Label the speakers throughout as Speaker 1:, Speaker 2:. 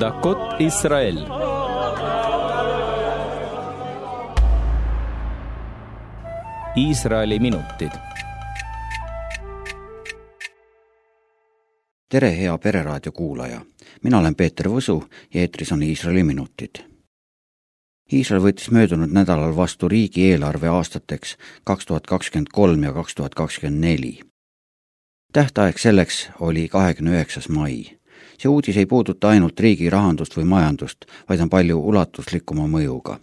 Speaker 1: דקות ישראל Iisraeli minutid.
Speaker 2: tere, hea Pereraadio kuulaja, mina olen Peeter Võsu ja eetris on Iisraeli minutid. Iisrael võttis möödunud nädalal vastu riigieelarve aastateks kaks tuhat kakskümmend kolm ja kaks tuhat kakskümmend neli. tähtaeg selleks oli kahekümne üheksas mai. see uudis ei puuduta ainult riigi rahandust või majandust, vaid on palju ulatuslikuma mõjuga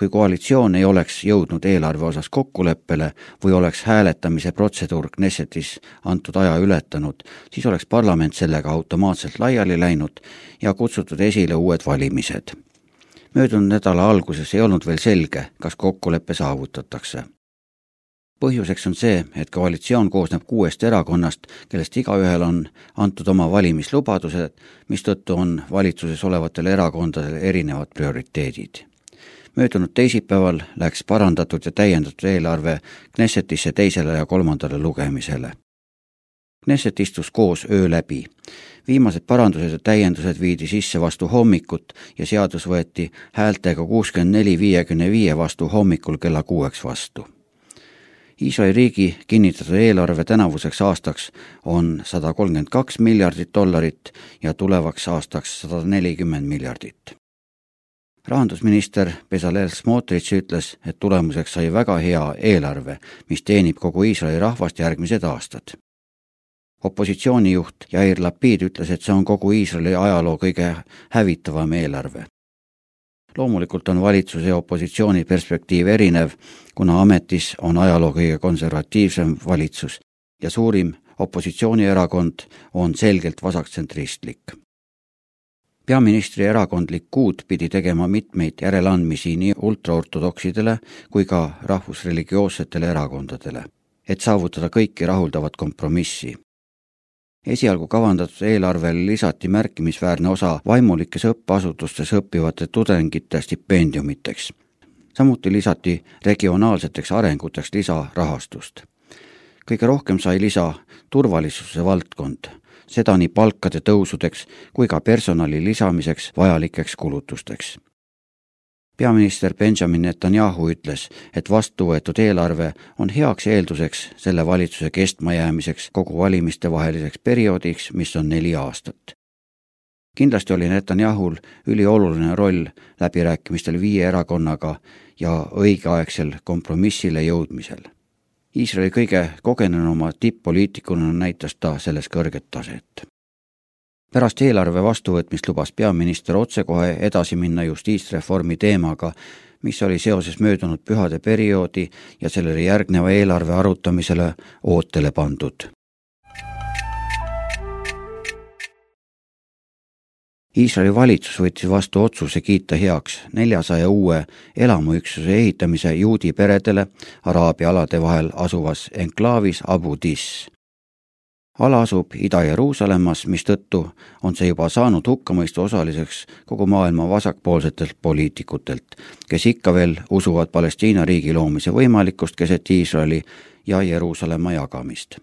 Speaker 2: kui koalitsioon ei oleks jõudnud eelarve osas kokkuleppele või oleks hääletamise protseduur Knessetis antud aja ületanud, siis oleks parlament sellega automaatselt laiali läinud ja kutsutud esile uued valimised. möödunud nädala alguses ei olnud veel selge, kas kokkulepe saavutatakse põhjuseks on see, et koalitsioon koosneb kuuest erakonnast, kellest igaühel on antud oma valimislubadused, mistõttu on valitsuses olevatel erakondadel erinevad prioriteedid möödunud teisipäeval läks parandatud ja täiendatud eelarve Knessetisse teisele ja kolmandale lugemisele. Knesset istus koos öö läbi. viimased parandused ja täiendused viidi sisse vastu hommikut ja seadus võeti häältega kuuskümmend neli viiekümne viie vastu hommikul kella kuueks vastu. Iisraeli riigi kinnitatud eelarve tänavuseks aastaks on sada kolmkümmend kaks miljardit dollarit ja tulevaks aastaks sada nelikümmend miljardit rahandusminister Bezalel Smotrich ütles, et tulemuseks sai väga hea eelarve, mis teenib kogu Iisraeli rahvast järgmised aastad. opositsioonijuht Jair Lapid ütles, et see on kogu Iisraeli ajaloo kõige hävitavam eelarve. Loomulikult on valitsuse ja opositsiooni perspektiiv erinev, kuna ametis on ajaloo kõige konservatiivsem valitsus ja suurim opositsioonierakond on selgelt vasaktsentristlik peaministri erakondlik kuud pidi tegema mitmeid järeleandmisi nii ultraortodoksidele kui ka rahvusreligioossetele erakondadele, et saavutada kõiki rahuldavat kompromissi. Esialgu kavandatud eelarvele lisati märkimisväärne osa vaimulikes õppeasutustes õppivate tudengite stipendiumiteks. samuti lisati regionaalseteks arenguteks lisarahastust. kõige rohkem sai lisa turvalisuse valdkond seda nii palkade tõusudeks kui ka personali lisamiseks vajalikeks kulutusteks. Peaminister Benjamin Netanyahu ütles, et vastu võetud eelarve on heaks eelduseks selle valitsuse kestmajäämiseks kogu valimistevaheliseks perioodiks, mis on neli aastat kindlasti oli Netanyahul ülioluline roll läbirääkimistel viie erakonnaga ja õigeaegsel kompromissile jõudmisel Iisraeli kõige kogenenuma tipp-poliitikuna näitas ta selles kõrget taset. Pärast eelarve vastuvõtmist lubas peaminister otsekohe edasi minna justiitsreformi teemaga, mis oli seoses möödunud pühade perioodi ja sellele järgneva eelarve arutamisele ootele pandud Iisraeli valitsus võttis vastu otsuse kiita heaks neljasaja uue elamuüksuse ehitamise juudi peredele Araabia alade vahel asuvas enklaavis Abu Dis. Ala asub Ida-Jeruusalemmas, mistõttu on see juba saanud hukkamõistu osaliseks kogu maailma vasakpoolsetelt poliitikutelt, kes ikka veel usuvad Palestiina riigi loomise võimalikkust keset Iisraeli ja Jeruusalemma jagamist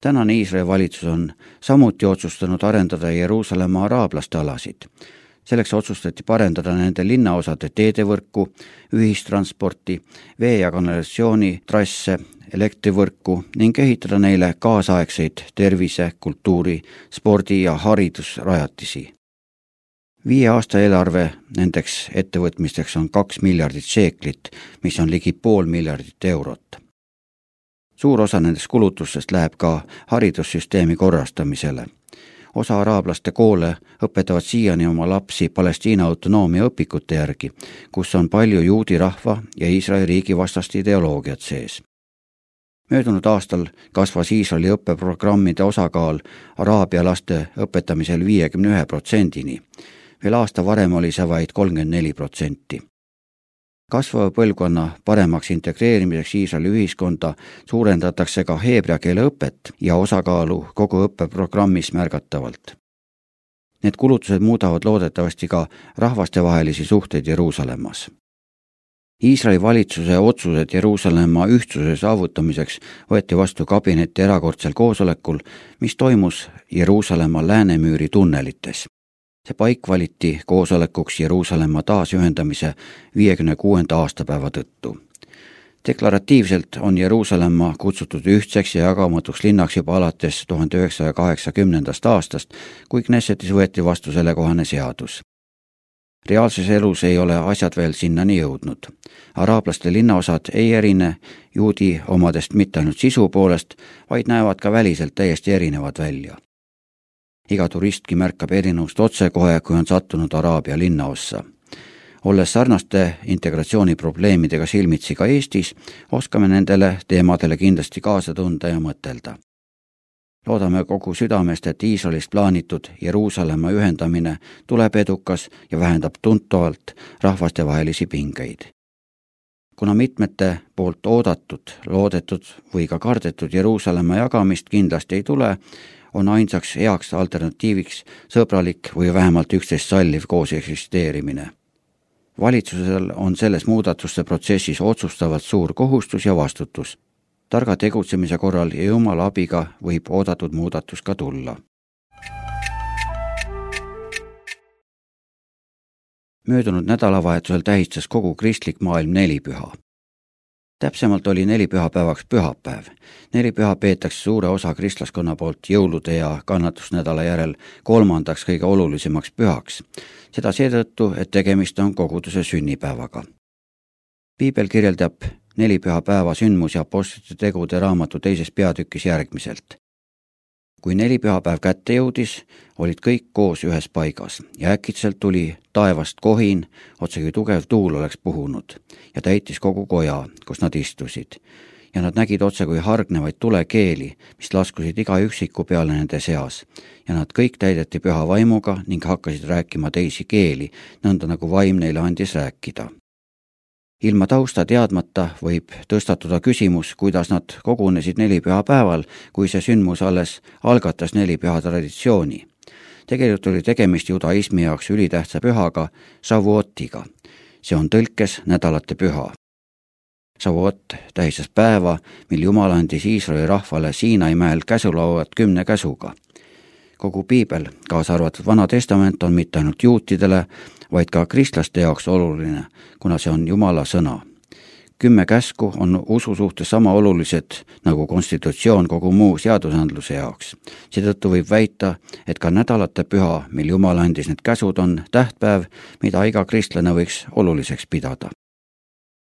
Speaker 2: tänane Iisraeli valitsus on samuti otsustanud arendada Jeruusalemma araablaste alasid. selleks otsustati parendada nende linnaosade teedevõrku, ühistransporti, vee- ja kanalisatsiooni trasse, elektrivõrku ning ehitada neile kaasaegseid tervise, kultuuri, spordi ja haridusrajatisi. Viie aasta eelarve nendeks ettevõtmisteks on kaks miljardit šeeklit, mis on ligi pool miljardit eurot. Suur osa nendest kulutustest läheb ka haridussüsteemi korrastamisele. osa araablaste koole õpetavad siiani oma lapsi Palestiina autonoomia õpikute järgi, kus on palju juudi rahva ja Iisraeli riigi vastast ideoloogiat sees möödunud aastal kasvas Iisraeli õppeprogrammide osakaal araabia laste õpetamisel viiekümne ühe protsendini. veel aasta varem oli see vaid kolmkümmend neli protsenti kasvava põlvkonna paremaks integreerimiseks Iisraeli ühiskonda suurendatakse ka heebrea keele õpet ja osakaalu kogu õppeprogrammis märgatavalt. Need kulutused muudavad loodetavasti ka rahvastevahelisi suhteid Jeruusalemmas. Iisraeli valitsuse otsused Jeruusalemma ühtsuse saavutamiseks võeti vastu kabineti erakordsel koosolekul, mis toimus Jeruusalemma läänemüüri tunnelites see paik valiti koosolekuks Jeruusalemma taasühendamise viiekümne kuuenda aastapäeva tõttu. deklaratiivselt on Jeruusalemma kutsutud ühtseks ja jagamatuks linnaks juba alates tuhande üheksasaja kaheksakümnendast aastast, kui Knessetis võeti vastu sellekohane seadus reaalses elus ei ole asjad veel sinnani jõudnud. araablaste linnaosad ei erine juudi omadest mitte ainult sisu poolest, vaid näevad ka väliselt täiesti erinevad välja. iga turistki märkab erinevust otsekohe, kui on sattunud Araabia linnaossa. olles sarnaste integratsiooniprobleemidega silmitsi ka Eestis, oskame nendele teemadele kindlasti kaasa tunda ja mõtelda loodame kogu südamest, et Iisraelist plaanitud Jeruusalemma ühendamine tuleb edukas ja vähendab tuntavalt rahvastevahelisi pingeid. kuna mitmete poolt oodatud, loodetud või ka kardetud Jeruusalemma jagamist kindlasti ei tule, on ainsaks heaks alternatiiviks sõbralik või vähemalt üksteist salliv koos eksisteerimine. valitsusel on selles muudatuste protsessis otsustavalt suur kohustus ja vastutus targa tegutsemise korral ja Jumala abiga võib oodatud muudatus ka tulla. möödunud nädalavahetusel tähistas kogu kristlik maailm nelipüha. täpsemalt oli nelipühapäevaks pühapäev. nelipüha peetakse suure osa kristlaskonna poolt jõulude ja kannatusnädala järel kolmandaks kõige olulisemaks pühaks. seda seetõttu, et tegemist on koguduse sünnipäevaga. piibel kirjeldab nelipühapäeva sündmusi Apostlite tegude raamatu teises peatükis järgmiselt. kui nelipühapäev kätte jõudis, olid kõik koos ühes paigas ja äkitselt tuli taevast kohin, otsekui tugev tuul oleks puhunud ja täitis kogu koja, kus nad istusid. ja nad nägid otsekui hargnevaid tulekeeli, mis laskusid iga üksiku peale nende seas. ja nad kõik täideti püha vaimuga ning hakkasid rääkima teisi keeli, nõnda nagu vaim neile andis rääkida ilma tausta teadmata võib tõstatuda küsimus, kuidas nad kogunesid nelipühapäeval, kui see sündmus alles algatas nelipüha traditsiooni. tegelikult oli tegemist judaismi jaoks ülitähtsa pühaga, Shavuotiga. see on tõlkes nädalate püha. Shavuot tähistas päeva, mil Jumal andis Iisraeli rahvale Siinai mäel käsulauad kümne käsuga kogu piibel, kaasa arvatud Vana Testament, on mitte ainult juutidele, vaid ka kristlaste jaoks oluline, kuna see on Jumala sõna. kümme käsku on usu suhtes sama olulised nagu konstitutsioon kogu muu seadusandluse jaoks. seetõttu võib väita, et ka nädalate püha, mil Jumal andis need käsud, on tähtpäev, mida iga kristlane võiks oluliseks pidada.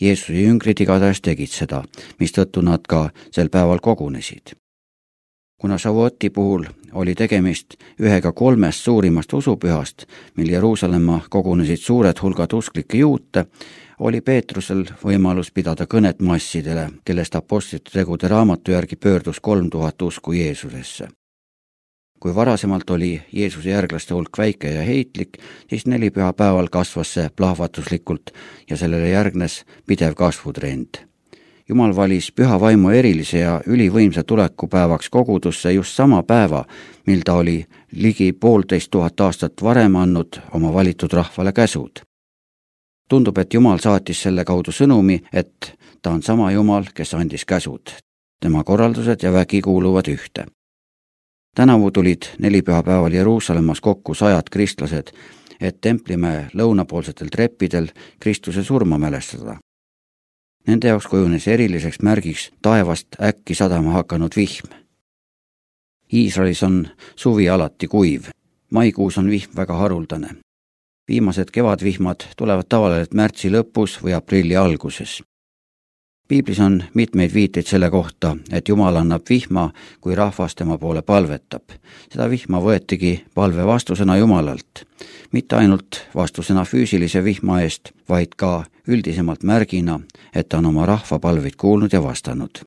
Speaker 2: Jeesuse jüngrid igatahes tegid seda, mistõttu nad ka sel päeval kogunesid kuna Šavoti puhul oli tegemist ühega kolmest suurimast usupühast, mil Jeruusalemma kogunesid suured hulgad usklikke juute, oli Peetrusel võimalus pidada kõnet massidele, kellest Apostlite tegude raamatu järgi pöördus kolm tuhat usku Jeesusesse. kui varasemalt oli Jeesuse järglaste hulk väike ja heitlik, siis nelipühapäeval kasvas see plahvatuslikult ja sellele järgnes pidev kasvutrend jumal valis püha vaimu erilise ja ülivõimsa tulekupäevaks kogudusse just sama päeva, mil ta oli ligi poolteist tuhat aastat varem andnud oma valitud rahvale käsud. tundub, et Jumal saatis selle kaudu sõnumi, et ta on sama Jumal, kes andis käsud. tema korraldused ja vägi kuuluvad ühte. tänavu tulid nelipühapäeval Jeruusalemmas kokku sajad kristlased, et templimäe lõunapoolsetel treppidel Kristuse surma mälestada Nende jaoks kujunes eriliseks märgiks taevast äkki sadama hakanud vihm. Iisraelis on suvi alati kuiv, maikuus on vihm väga haruldane. viimased kevadvihmad tulevad tavaliselt märtsi lõpus või aprilli alguses. piiblis on mitmeid viiteid selle kohta, et Jumal annab vihma, kui rahvas tema poole palvetab. seda vihma võetigi palve vastusena Jumalalt. mitte ainult vastusena füüsilise vihma eest, vaid ka üldisemalt märgina, et ta on oma rahva palveid kuulnud ja vastanud.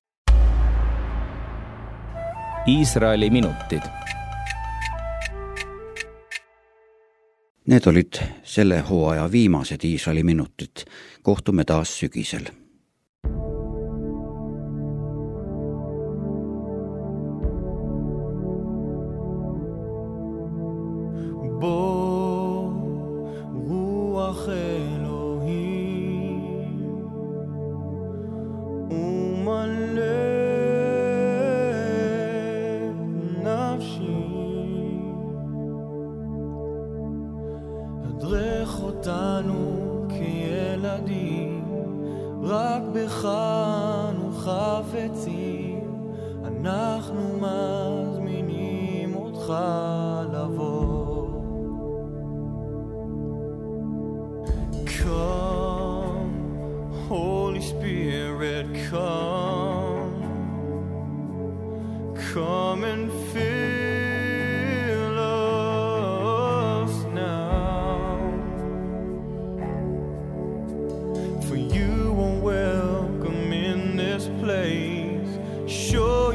Speaker 1: Iisraeli minutid.
Speaker 2: Need olid selle hooaja viimased Iisraeli minutid. kohtume taas sügisel
Speaker 3: boy.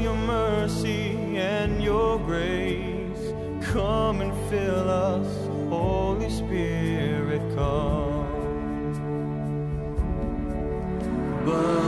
Speaker 3: your mercy and your grace. Come and fill us, Holy Spirit, come. But